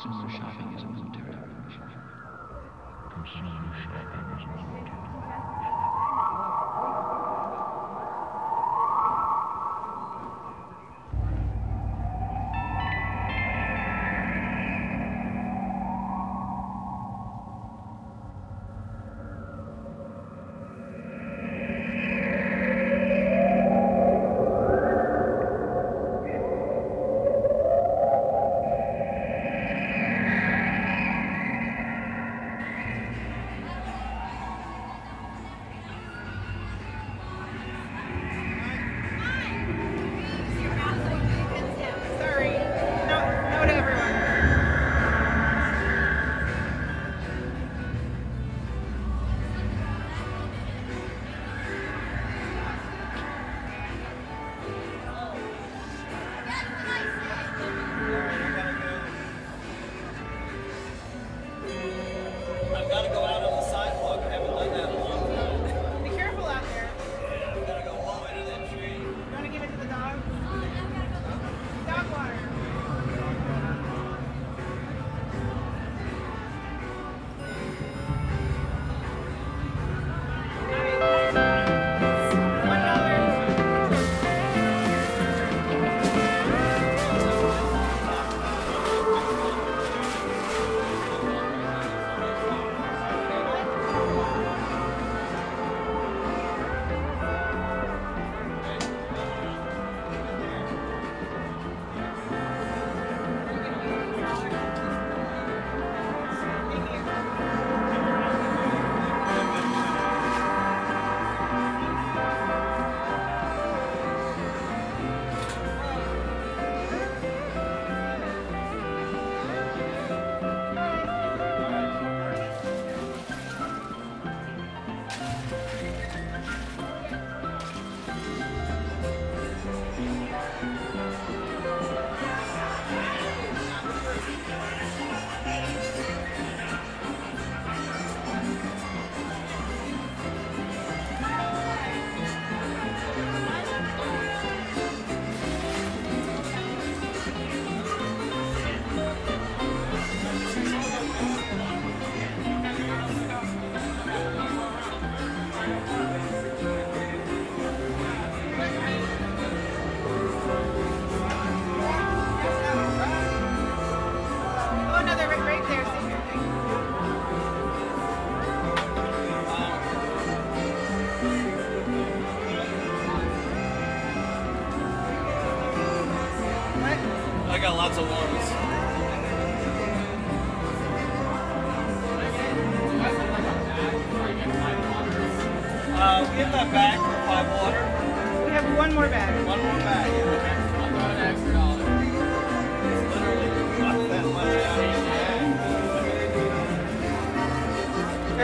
Consumer shopping is a mood terror. Consumer shopping is a mood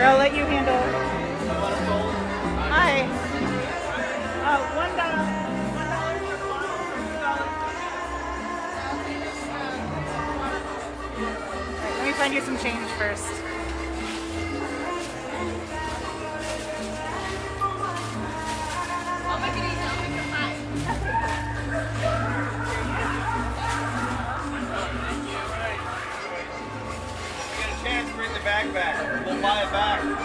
I'll let you handle. Hi. Uh, one dollar. dollar Let me find you some change first. buy it back.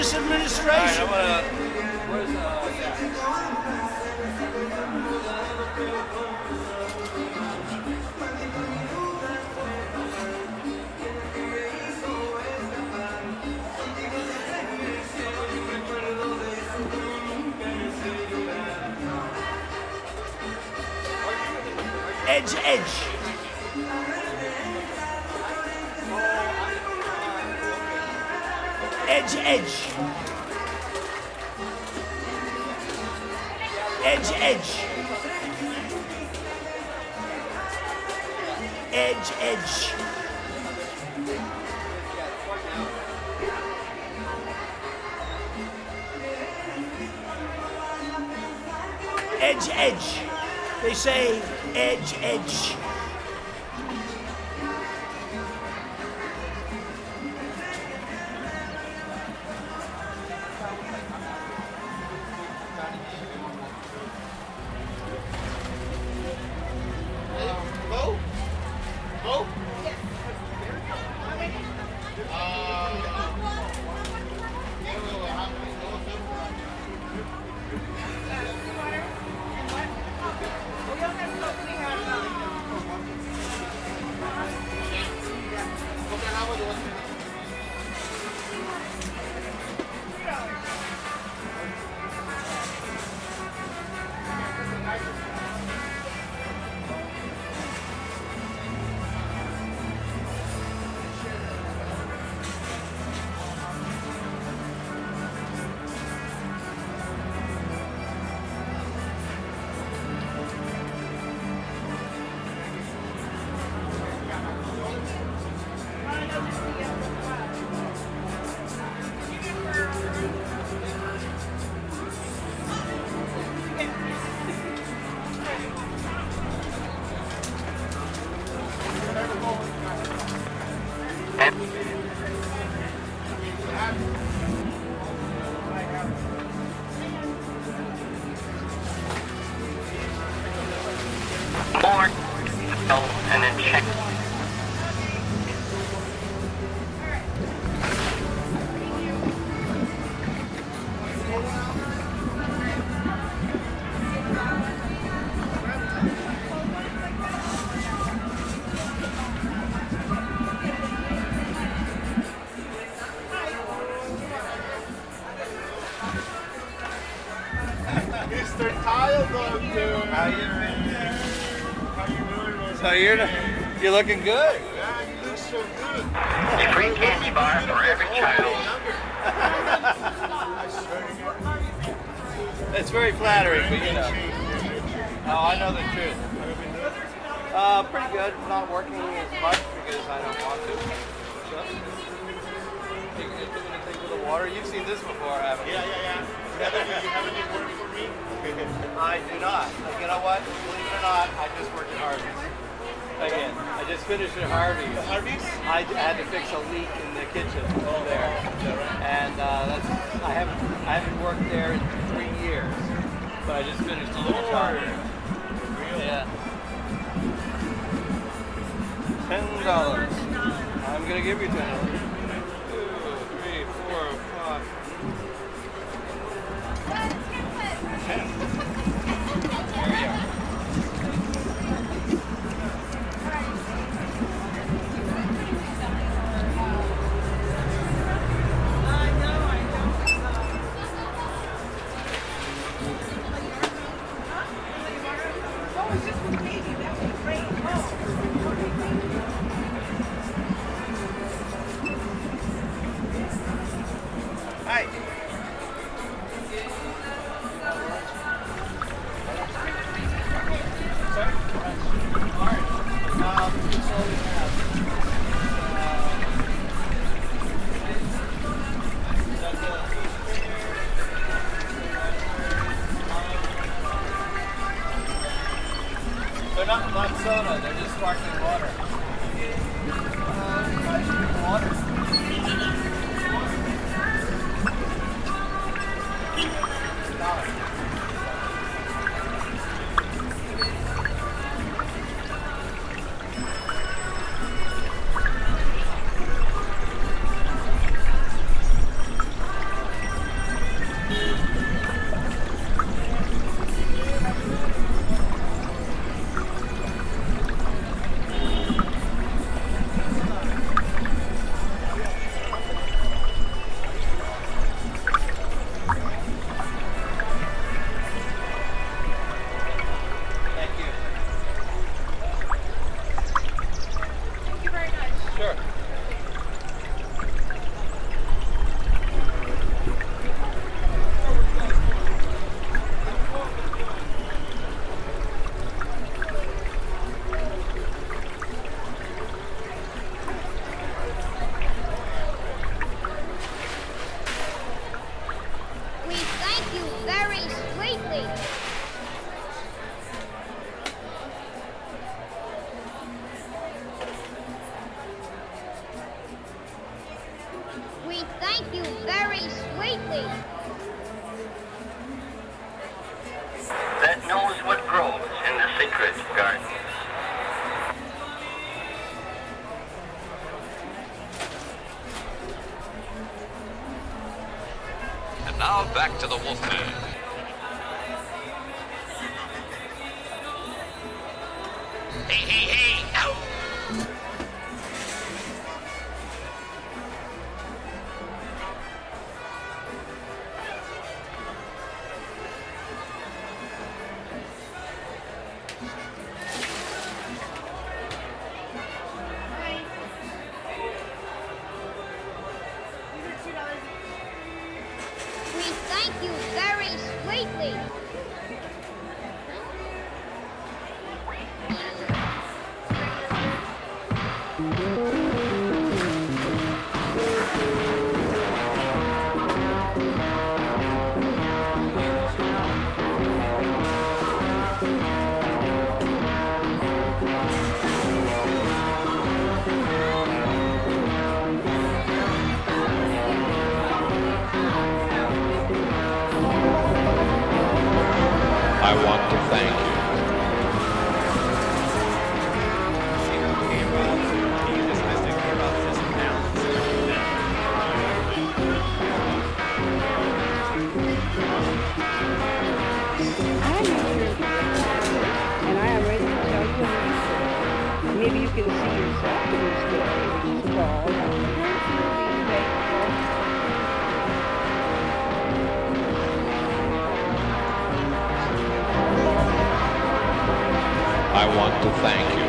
this administration. Gonna, Edge, edge. edge, edge. Edge, edge. Edge, edge. Edge, edge. They say edge, edge. No. looking good. Thank you very sweetly. That knows what grows in the secret garden. now back to the Wolfman. Want to thank you.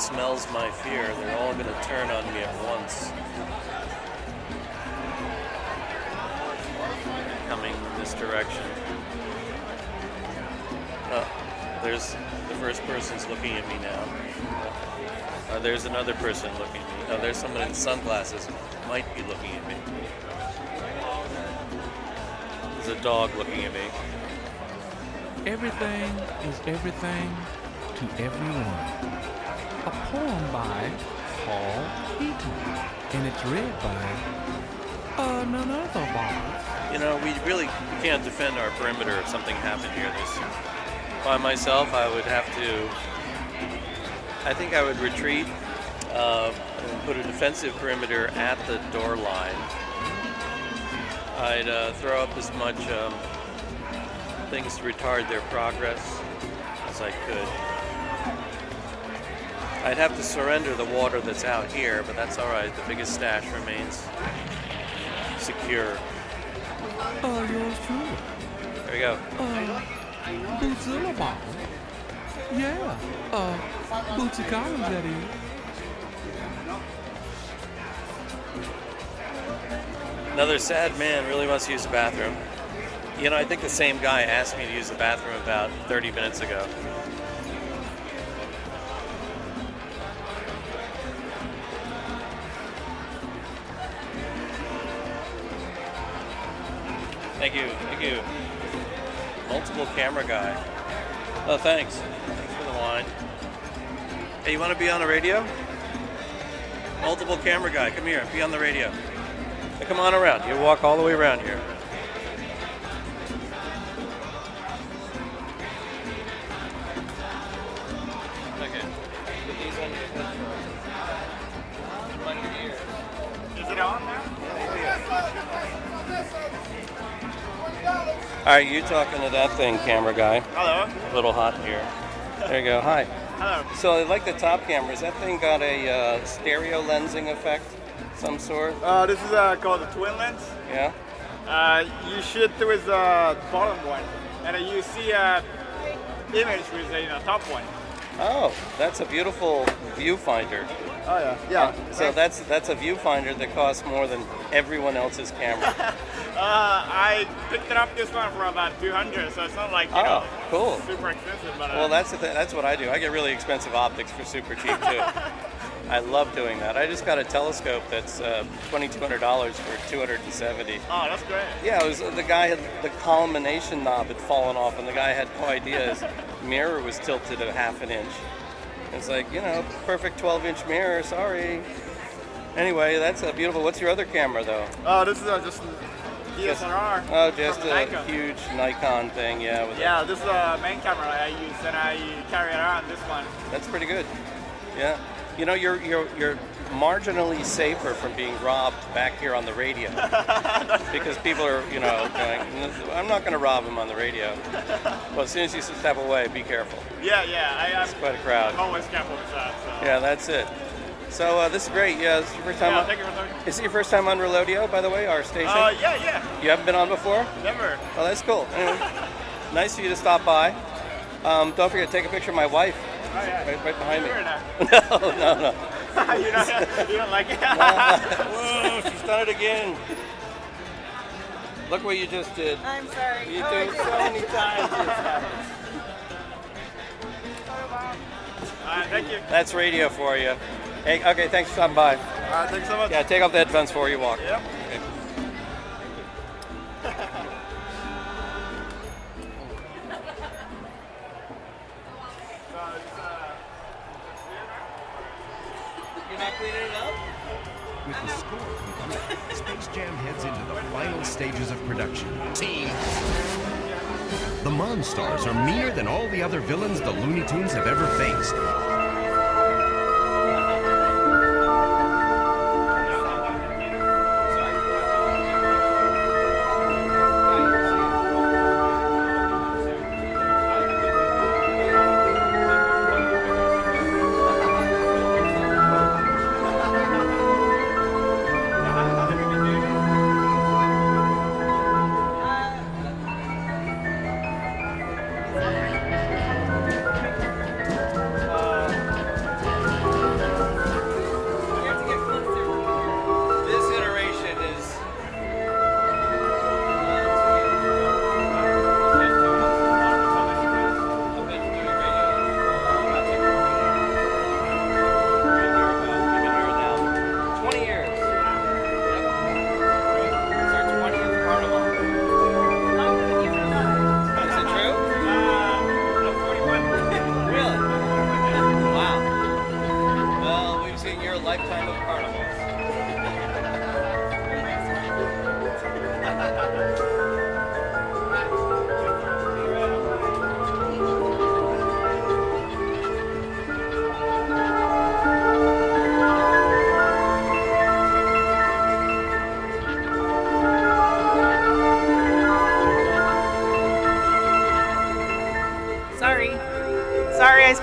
Smells my fear, they're all going to turn on me at once. Coming this direction. Oh, there's the first person's looking at me now. Uh, there's another person looking at me. Oh, there's someone in sunglasses might be looking at me. There's a dog looking at me. Everything is everything to everyone. A poem by Paul Eaton. And it's read by uh, none other Bob. You know, we really can't defend our perimeter if something happened here. This by myself, I would have to. I think I would retreat uh, and put a defensive perimeter at the door line. I'd uh, throw up as much um, things to retard their progress as I could. I'd have to surrender the water that's out here, but that's all right. The biggest stash remains secure. Uh, yours truly. There we go. Uh, Bob. Yeah. Uh, Bootsy Collins, that is. Another sad man really wants to use the bathroom. You know, I think the same guy asked me to use the bathroom about 30 minutes ago. Thank you, thank you. Multiple camera guy. Oh, thanks. Thanks for the line. Hey, you want to be on the radio? Multiple camera guy, come here, be on the radio. Hey, come on around. You walk all the way around here. All right, you talking to that thing, camera guy. Hello. A little hot here. There you go. Hi. Hello. So I like the top cameras. That thing got a uh, stereo lensing effect, some sort. Uh, this is uh, called the twin lens. Yeah. Uh, you shoot towards the bottom one, and then you see a image with the you know, top one. Oh, that's a beautiful viewfinder. Oh yeah. Yeah. So that's that's a viewfinder that costs more than everyone else's camera. Uh, I picked it up this one for about 200, so it's not like you know Oh, cool. super expensive, but uh, Well, that's the th- that's what I do. I get really expensive optics for super cheap too. I love doing that. I just got a telescope that's uh, twenty two hundred dollars for two hundred and seventy. oh, that's great. Yeah, it was the guy had the collimation knob had fallen off, and the guy had no idea his mirror was tilted a half an inch. It's like you know, perfect twelve inch mirror. Sorry. Anyway, that's a beautiful. What's your other camera though? Oh, this is uh, just Just-. Oh, just a Nikon. huge Nikon thing. Yeah. With Yeah, this is the main camera I use, and I carry around this one. That's pretty good. Yeah. You know, you're you're you're marginally safer from being robbed back here on the radio because people are, you know, going, I'm not going to rob him on the radio. Well, as soon as you step away, be careful. Yeah, yeah, I, It's quite a crowd. I'm always careful with that. So. Yeah, that's it. So uh, this is great. Yeah, this is your first time. Yeah, on, thank you for talking. is it your first time on Relodio, by the way, our station? Uh, yeah, yeah, You haven't been on before? never. Oh, that's cool. Anyway, nice of you to stop by. Um, don't forget to take a picture of my wife. Oh, yeah. Right, right behind me. No, no, no. you, don't, you don't like it? Whoa, she's done it again. Look what you just did. I'm sorry. You Oh, do it so many times. This happens. Uh, thank you. That's radio for you. Hey, okay, thanks for stopping by. Uh, thanks so much. Yeah, take off the headphones before you walk. Yep. Okay. You're not cleaning it up? With the score complete, Space Jam heads into the final stages of production. Team. The Monstars are meaner than all the other villains the Looney Tunes have ever faced.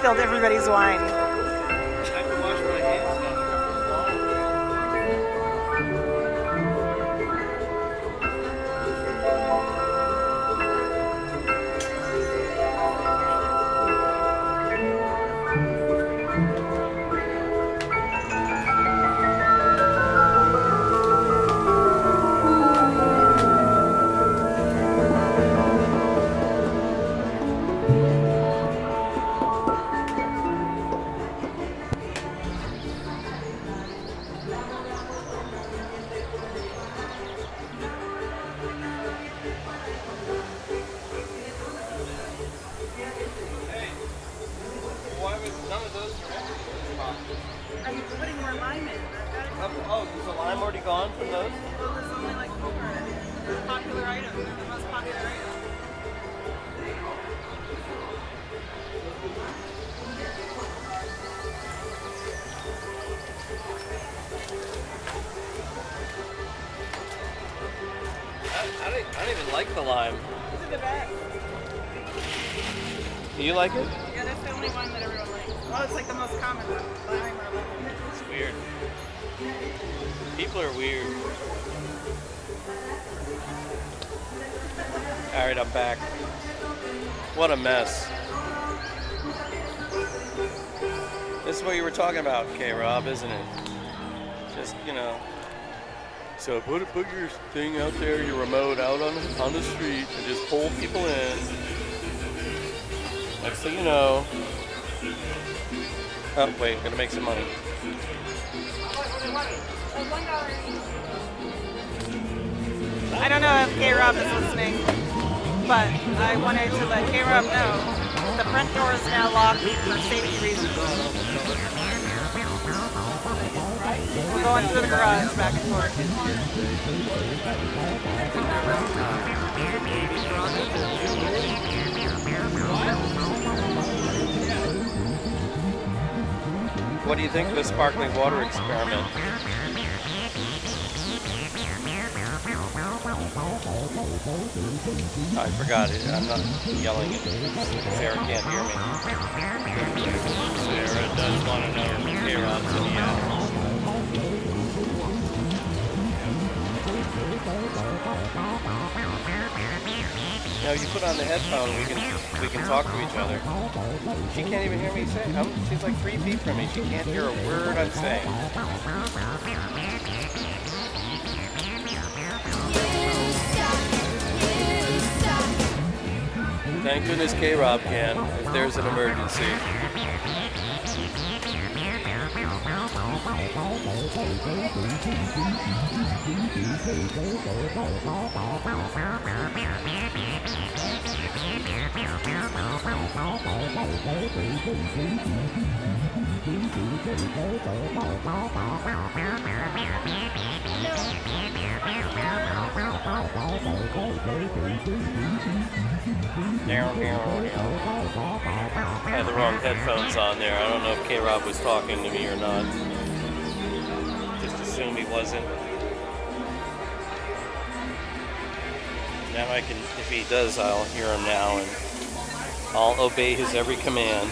Spilled everybody's wine. K Rob, isn't it? Just, you know. So put put your thing out there, your remote out on on the street, and just pull people in. Next thing you know. Oh wait, gonna make some money. I don't know if K Rob is listening, but I wanted to let K Rob know the front door is now locked for safety reasons. We're going through the garage back and forth. What do you think of the sparkling water experiment? I forgot it. I'm not yelling it. Sarah can't hear me. Sarah does want to know if K-Rob's in the Now you put on the headphone, we can we can talk to each other. She can't even hear me say. I'm, she's like three feet from me. She can't hear a word I'm saying. Thank goodness K-Rob can if there's an emergency. I had the wrong headphones on there. I don't know if K-Rob was talking to me or not. Assume he wasn't. Now I can, if he does, I'll hear him now and I'll obey his every command.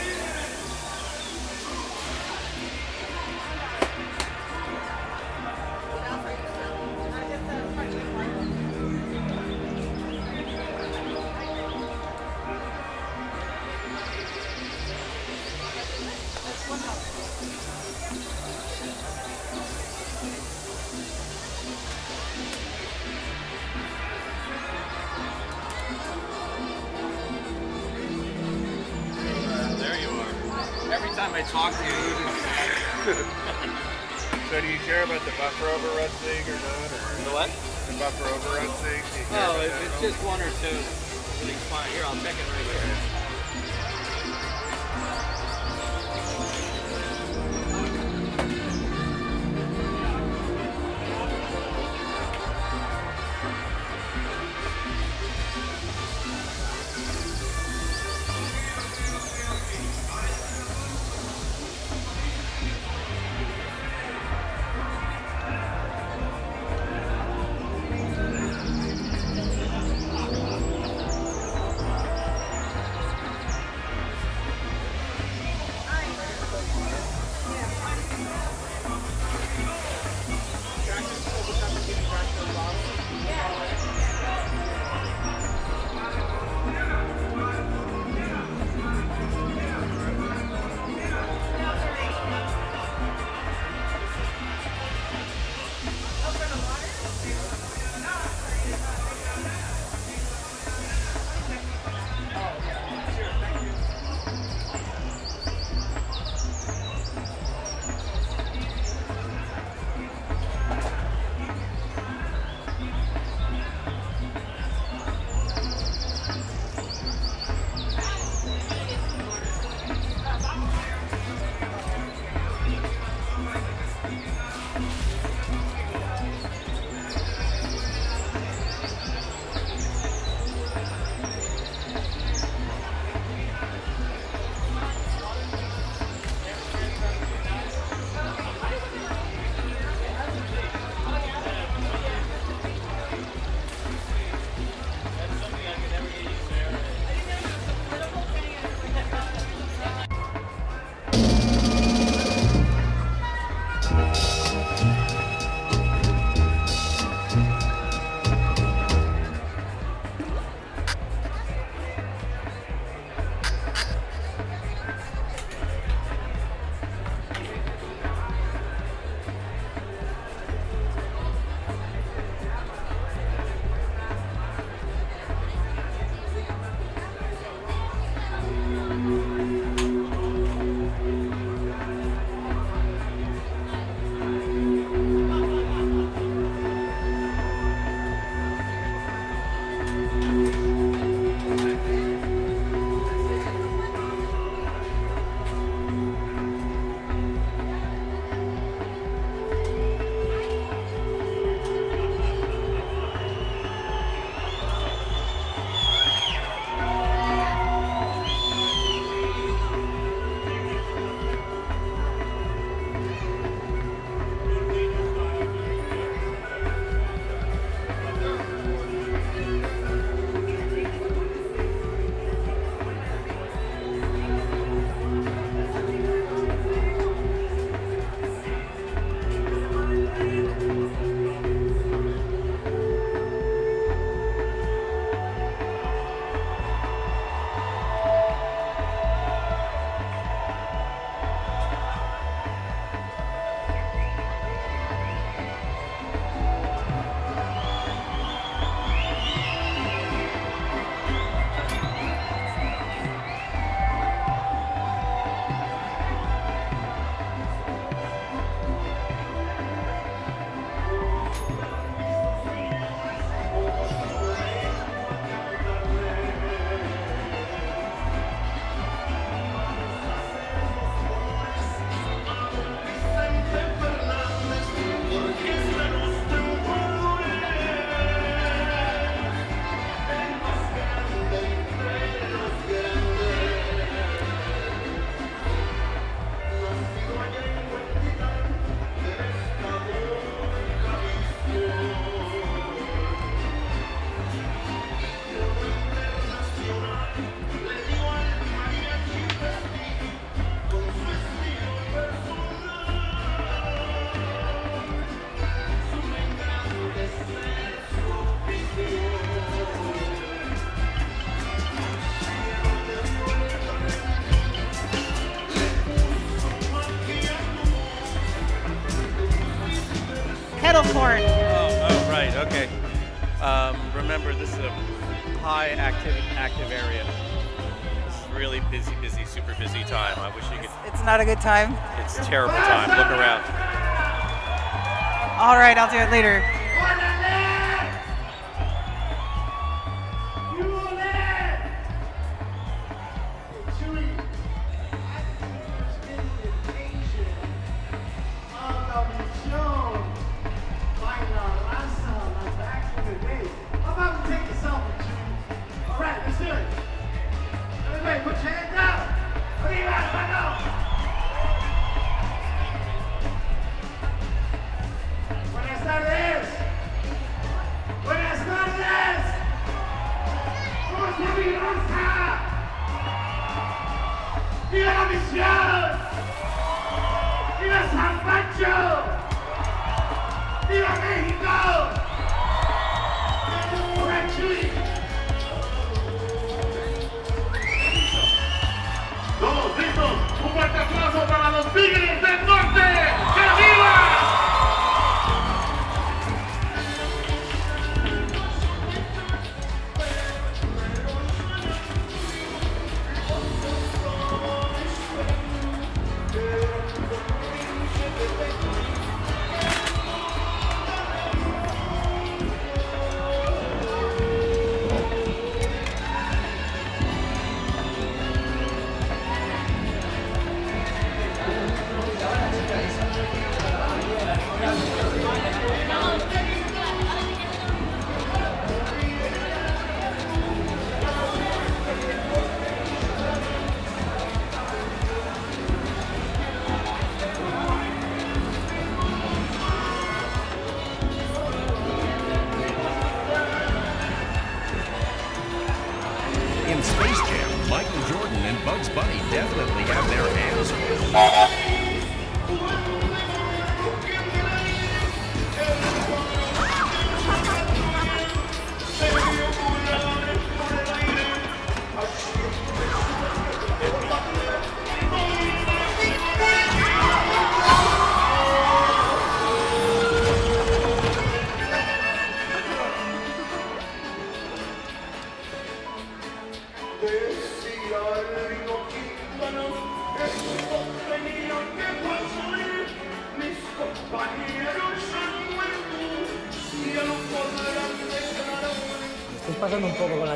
high active active area. It's really busy, busy, super busy time. I wish you could. It's not a good time. It's terrible time. Look around. All right, I'll do it later.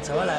chavala,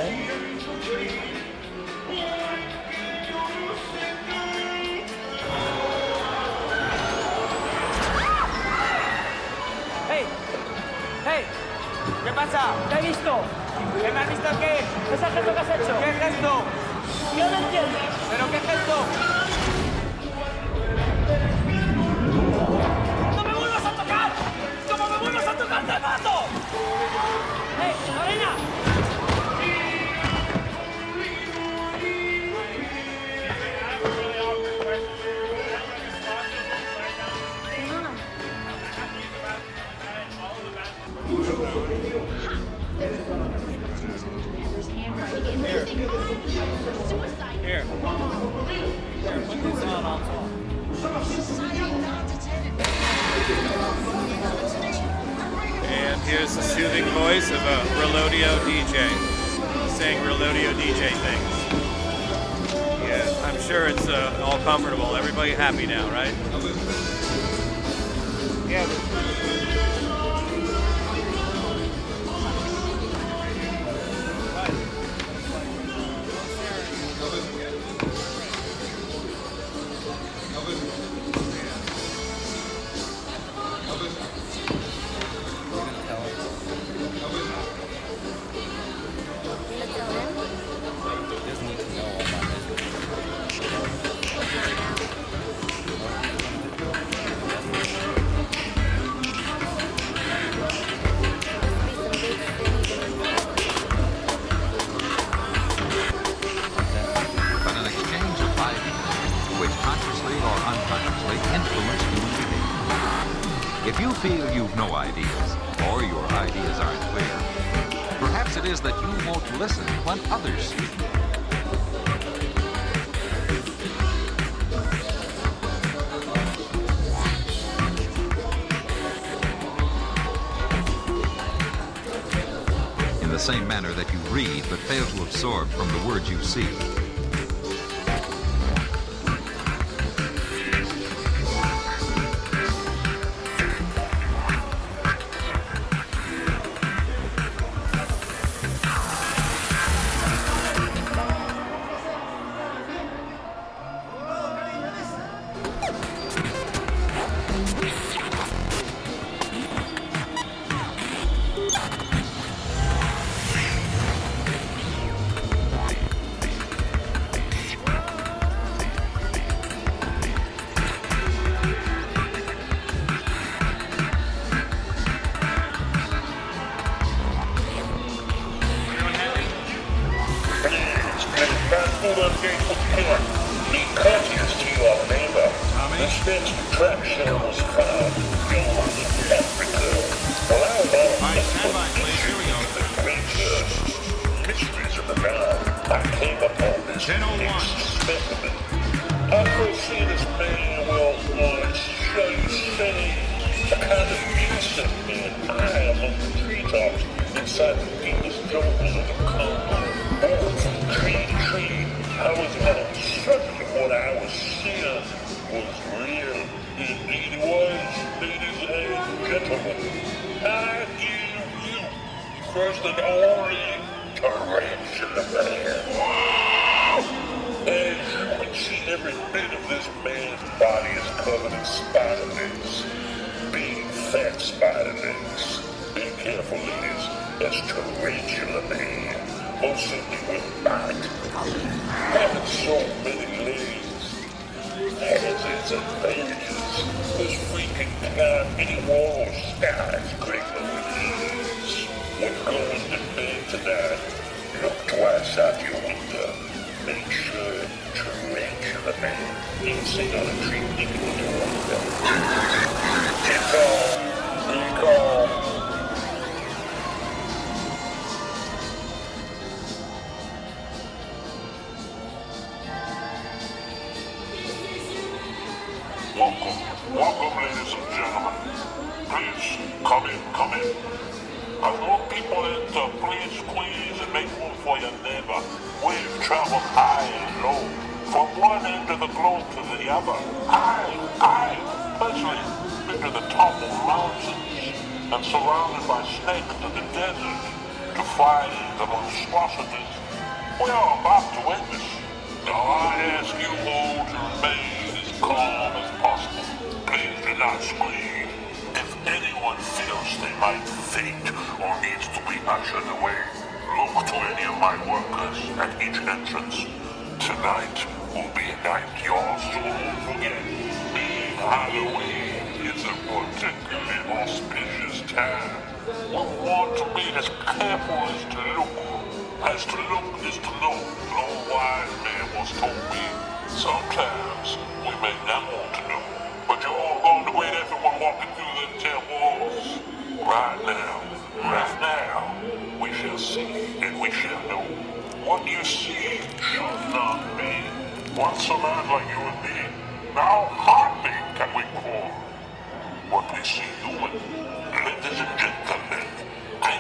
manner that you read, but fail to absorb from the words you see. there are walls, stars, great mountains. What goes to bed to that? Look twice out your window. Make sure to rank the man. On a tree.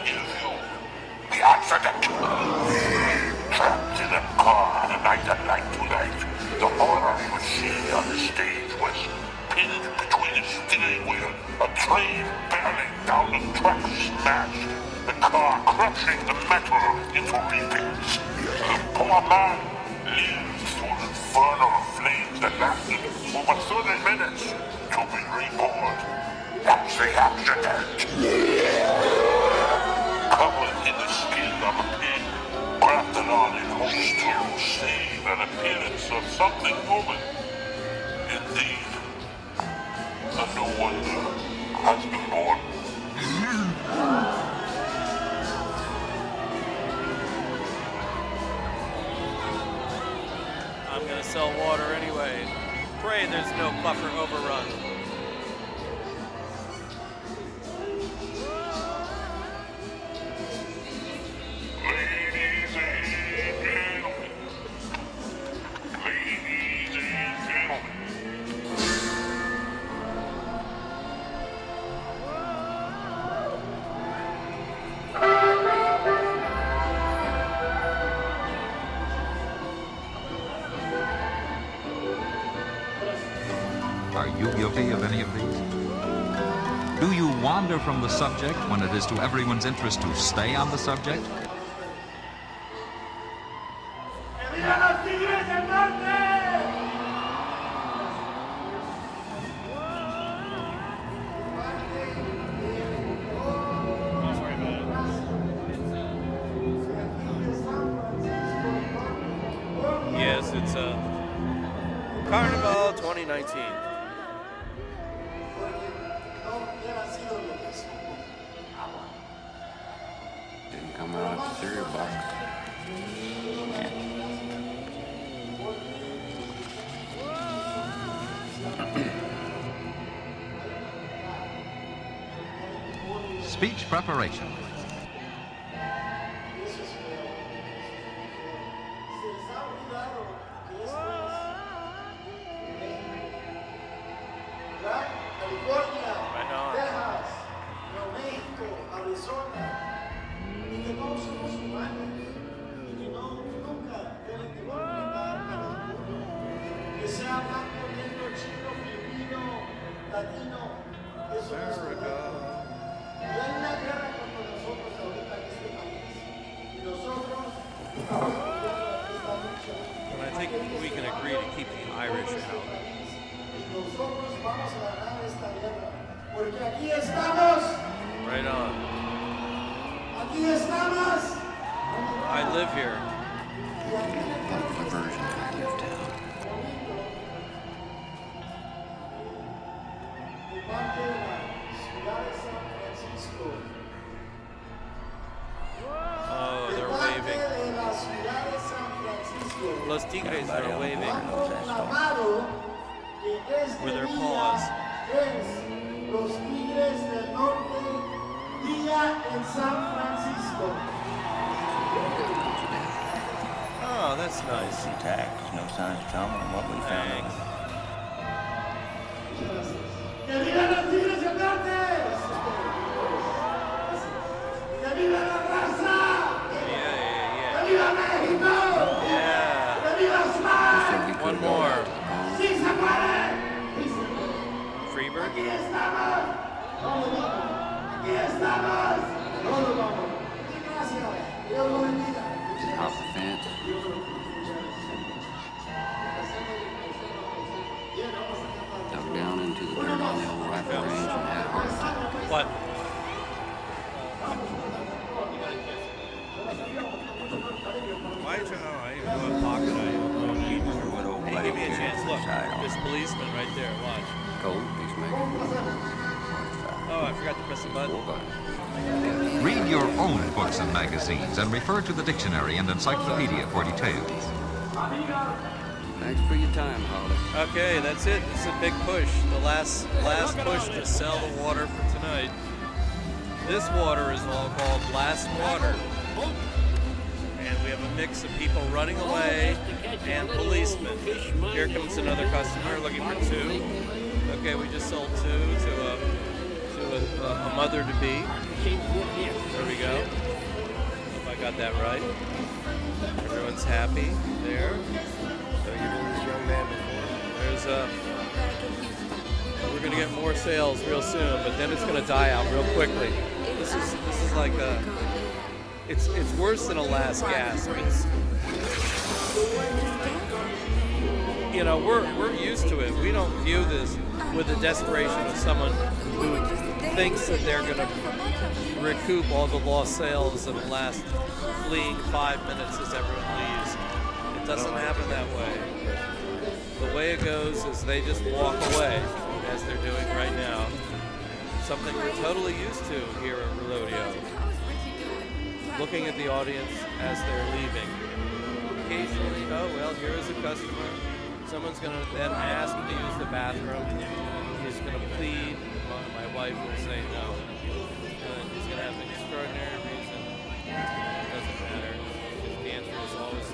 The accident. Trapped in a car the night at night tonight, the horror you would see on the stage was pinned between the steering wheel, a train barreling down the track smashed, the car crushing the metal into reapings. The poor man lived through the inferno of flames that lasted over 30 minutes to be reborn. That's the accident. You an appearance of something human. Indeed, a new wonder has been born. I'm gonna sell water anyway. Pray there's no buffer overrun. Is to everyone's interest to stay on the subject? Yes, it's uh, Carnival 2019. Out cereal box. Speech preparation. Dictionary and encyclopedia for details. Thanks for your time, Holly. Okay, that's it. It's a big push. The last last push to sell the water for tonight. This water is all called Last Water. And we have a mix of people running away and policemen. Here comes another customer looking for two. Okay, we just sold two to a to a, a, a mother to be. There we go. Got that right. Everyone's happy there. There's uh, a. We're gonna get more sales real soon, but then it's gonna die out real quickly. This is this is like a. It's it's worse than a last gasp. It's, you know, we're we're used to it. We don't view this with the desperation of someone thinks that they're gonna recoup all the lost sales in the last fleeing five minutes as everyone leaves. It doesn't happen that way. The way it goes is they just walk away, as they're doing right now. Something we're totally used to here at Rodeo. Looking at the audience as they're leaving. Occasionally, oh well, here is a customer. Someone's gonna then ask to use the bathroom. He's gonna plead. My wife will say no. He's gonna have an extraordinary reason. It doesn't matter. The answer is always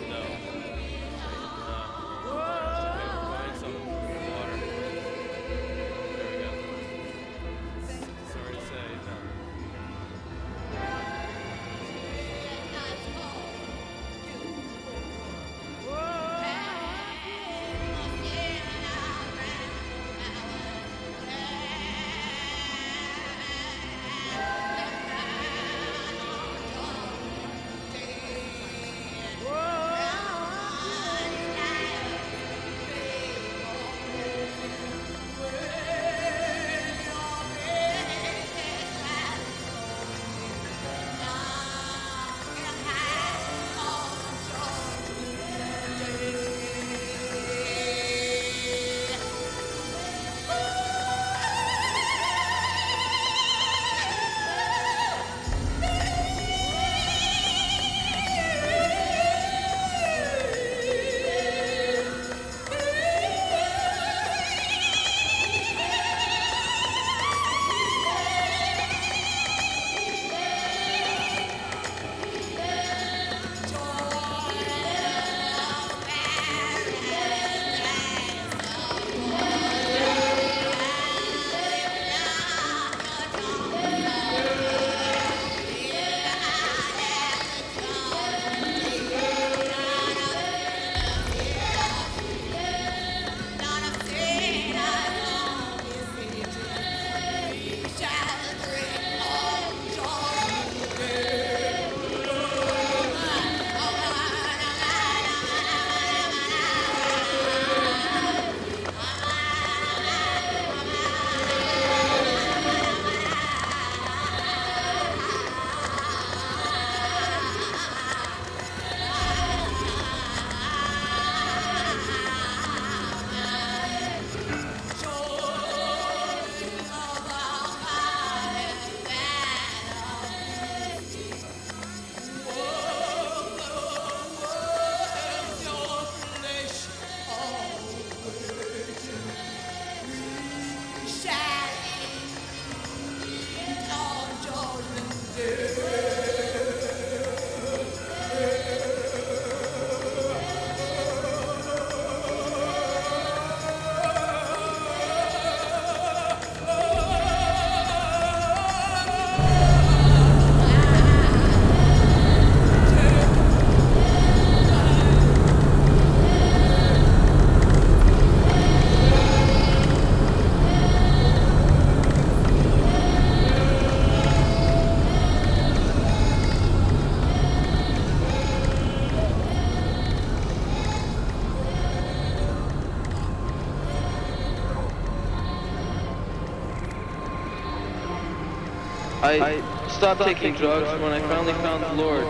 I stopped taking drugs when I finally found the Lord.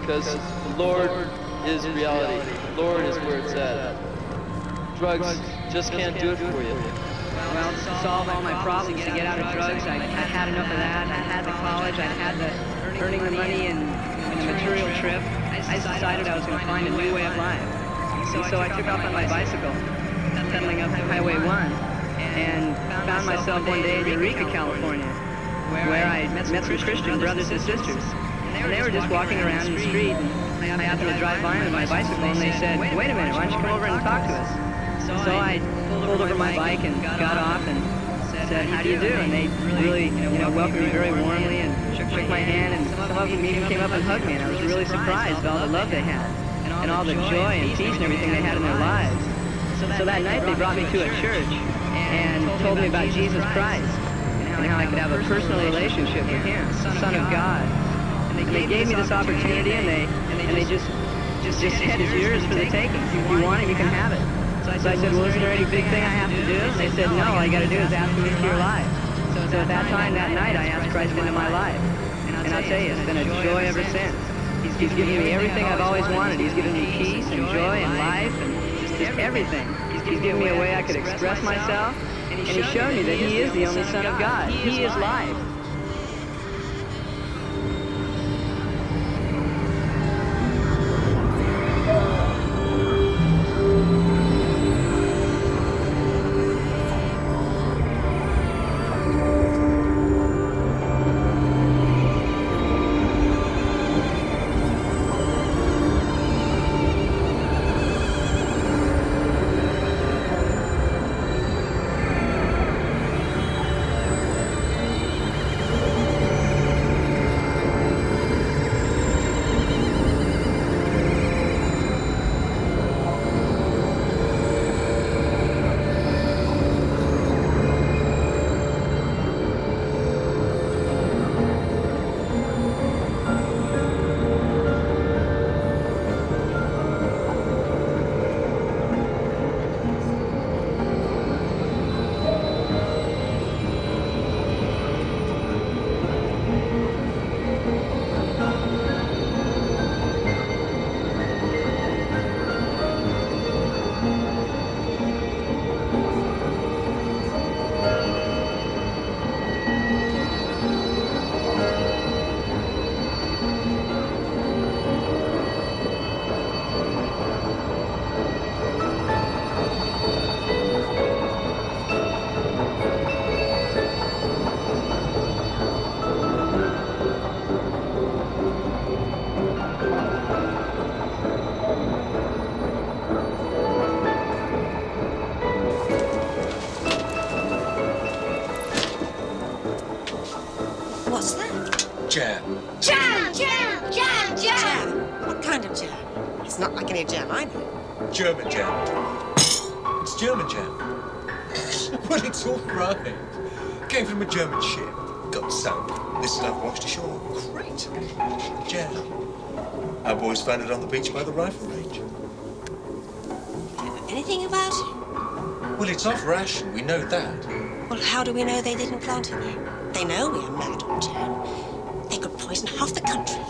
Because the Lord is reality. The Lord is where it's at. Drugs just can't do it for you. Well, to solve all my problems, to get out of drugs, I, I had enough of that. I had the college, I had the earning the money and, and the material trip. I decided I was going to find a new way of life. And so I took off on my bicycle, pedaling up Highway 1, and found myself one day in Eureka, California, where I met some Christian brothers and sisters. And they were just walking around in the street, and I happened to drive by on my bicycle, and they said, wait a minute, why don't you come over and talk to us? So I pulled over my bike and got off and said, how do you do? And they really, you know, welcomed me very warmly and shook my hand, and some of them even came up and hugged me, and I was really surprised. at all the love they had, and all the joy and peace and everything they had in their lives. So that night they brought me to a church and told me about Jesus Christ and how I could have a personal relationship with Him, Son of God. And they gave me this opportunity, and they and they just just said, "It's yours for the taking. If you want it, you can have it." So I said, "Well, isn't there any big thing I have to do?" And they said, "No. All you got to do is ask Him into your life." So at that time, that night, I asked Christ into my life, and I'll tell you, it's been a joy ever since. He's, given me everything I've always wanted. He's given me peace and joy and life and just everything. He's given me a way I could express myself, and He showed me that He is the only Son of God. He is life. German ship. Got sunk. This stuff washed ashore. Great. Jam. Our boys found it on the beach by the rifle range. Anything about it? Well, it's off ration. We know that. Well, how do we know they didn't plant it there? They know we are mad on jam. They could poison half the country.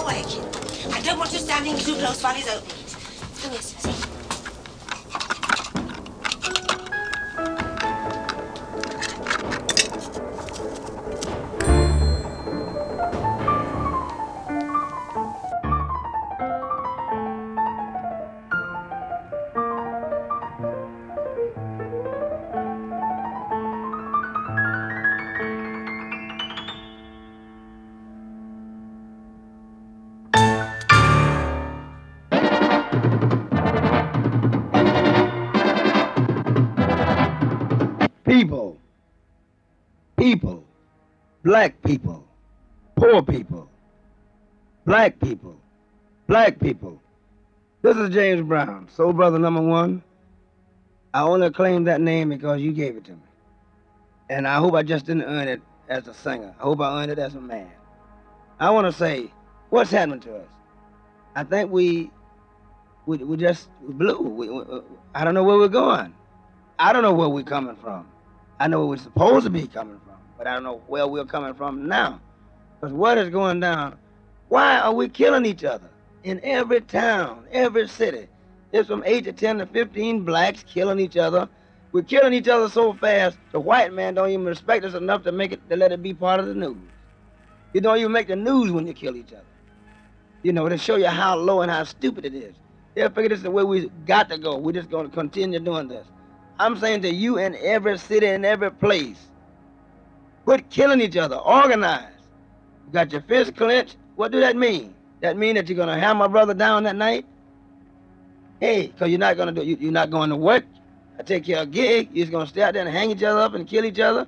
Away, kid. I don't want you standing too close while he's opening people, black people, black people. This is James Brown, soul brother number one. I only claim that name because you gave it to me. And I hope I just didn't earn it as a singer. I hope I earned it as a man. I want to say, what's happening to us? I think we we, we just blew. We, we, uh, I don't know where we're going. I don't know where we're coming from. I know where we're supposed to be coming from, but I don't know where we're coming from now. Because what is going down? Why are we killing each other in every town, every city? There's from 8 to 10 to 15 blacks killing each other. We're killing each other so fast, the white man don't even respect us enough to make it to let it be part of the news. You don't even make the news when you kill each other. You know, to show you how low and how stupid it is. They figure this is the way we got to go. We're just going to continue doing this. I'm saying to you in every city, in every place, quit killing each other. Organize. Got your fist clenched. What do that mean? That mean that you're to have my brother down that night? Hey, because you're not to do you, You're not going to work. I take care of gig. You're just to stay out there and hang each other up and kill each other.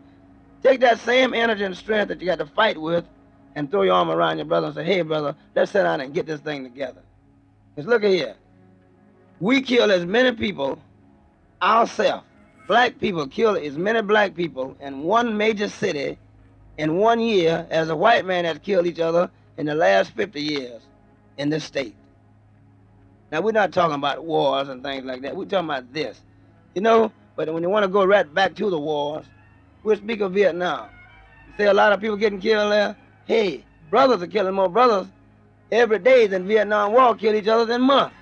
Take that same energy and strength that you got to fight with and throw your arm around your brother and say, hey, brother, let's sit down and get this thing together. Because look at here. We kill as many people ourselves. Black people kill as many black people in one major city in one year as a white man has killed each other in the last 50 years in this state. Now, we're not talking about wars and things like that. We're talking about this. You know, but when you want to go right back to the wars, we'll speak of Vietnam. You see a lot of people getting killed there. Hey, brothers are killing more brothers every day than Vietnam War killed each other in months.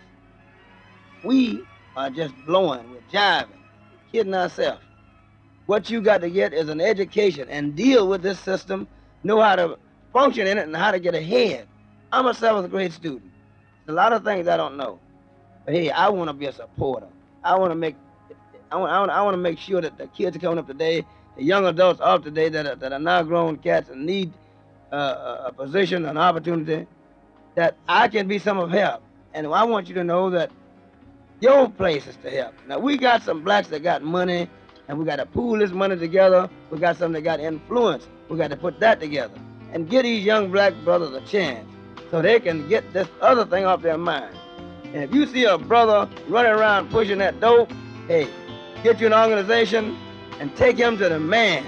We are just blowing, we're jiving, kidding ourselves. What you got to get is an education and deal with this system, know how to function in it and how to get ahead. I'm a seventh grade student. A lot of things I don't know. But hey, I want to be a supporter. I want to make I want, I want, I want to make sure that the kids are coming up today, the young adults of today that are, that are now grown cats and need uh, a position, an opportunity, that I can be some of help. And I want you to know that your place is to help. Now we got some blacks that got money, and we got to pool this money together. We got something that got influence. We got to put that together and give these young black brothers a chance so they can get this other thing off their mind. And if you see a brother running around pushing that dope, hey, get you an organization and take him to the man.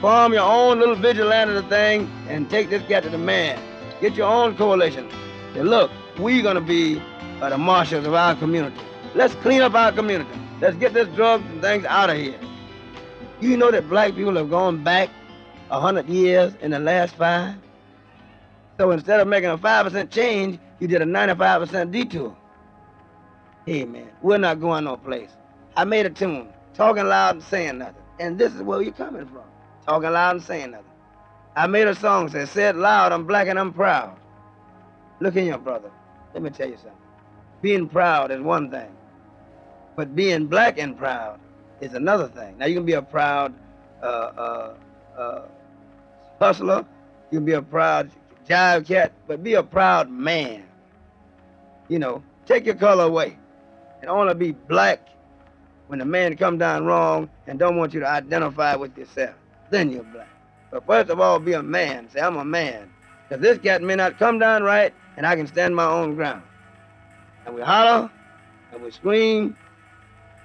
Form your own little vigilante thing and take this guy to the man. Get your own coalition. Say, look, we're gonna be uh, the marshals of our community. Let's clean up our community. Let's get this drugs and things out of here. You know that black people have gone back a hundred years in the last five? So instead of making a five percent change, you did a ninety-five percent detour. Hey man, we're not going no place. I made a tune, talking loud and saying nothing. And this is where you're coming from. Talking loud and saying nothing. I made a song that said loud, I'm black and I'm proud. Look in your brother. Let me tell you something. Being proud is one thing. But being black and proud is another thing. Now you can be a proud uh, uh, uh, hustler, you can be a proud jive cat, but be a proud man. You know, take your color away and only be black when the man come down wrong and don't want you to identify with yourself. Then you're black. But first of all, be a man. Say, I'm a man. Because this cat may not come down right, and I can stand my own ground. And we holler, and we scream,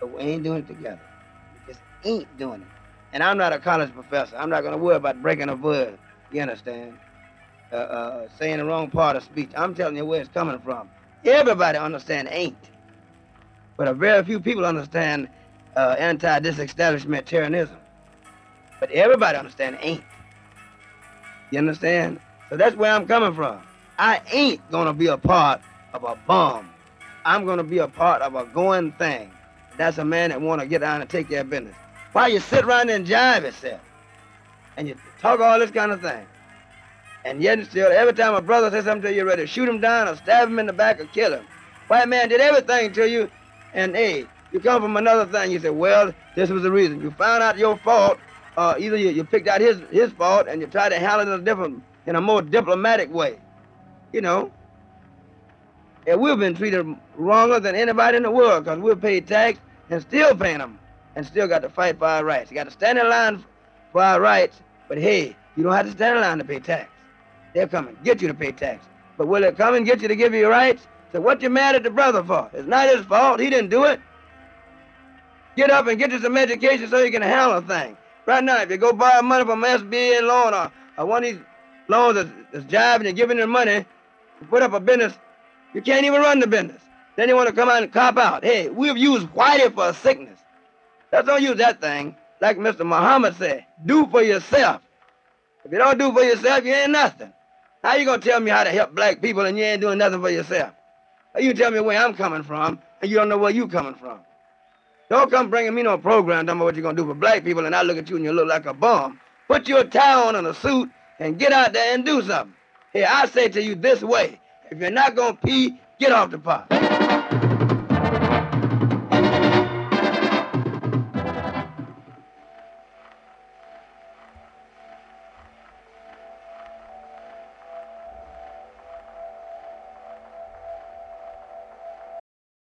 but we ain't doing it together. We just ain't doing it. And I'm not a college professor. I'm not going to worry about breaking a word. You understand? Uh, uh, saying the wrong part of speech. I'm telling you where it's coming from. Everybody understand ain't. But a very few people understand uh, anti-disestablishmentarianism. But everybody understand ain't. You understand? So that's where I'm coming from. I ain't gonna be a part of a bomb. I'm gonna be a part of a going thing. That's a man that wanna get down and take care of business. Why you sit around and jive yourself? And you talk all this kind of thing. And yet still, every time a brother says something to you, you're ready to shoot him down or stab him in the back or kill him. White man did everything to you, and hey, you come from another thing. You say, well, this was the reason. You found out your fault. Uh, either you, you picked out his his fault and you tried to handle it in a different, in a more diplomatic way. You know. And we've been treated wronger than anybody in the world because we're paid tax and still paying them and still got to fight for our rights. You got to stand in line for our rights, but hey, you don't have to stand in line to pay tax. They'll come and get you to pay tax. But will they come and get you to give you your rights? So what you mad at the brother for? It's not his fault. He didn't do it. Get up and get you some education so you can handle a thing. Right now, if you go borrow money from an SBA loan or, or one of these loans that's, that's jiving and giving them money put up a business, You can't even run the business. Then you want to come out and cop out. Hey, we've used whitey for a sickness. Let's don't use that thing. Like Mr. Muhammad said, do for yourself. If you don't do for yourself, you ain't nothing. How you gonna tell me how to help black people and you ain't doing nothing for yourself? How you tell me where I'm coming from and you don't know where you coming from? Don't come bringing me no program talking about what you're gonna do for black people and I look at you and you look like a bum. Put your tie on and a suit and get out there and do something. Here, I say to you this way, if you're not gonna pee, get off the pot.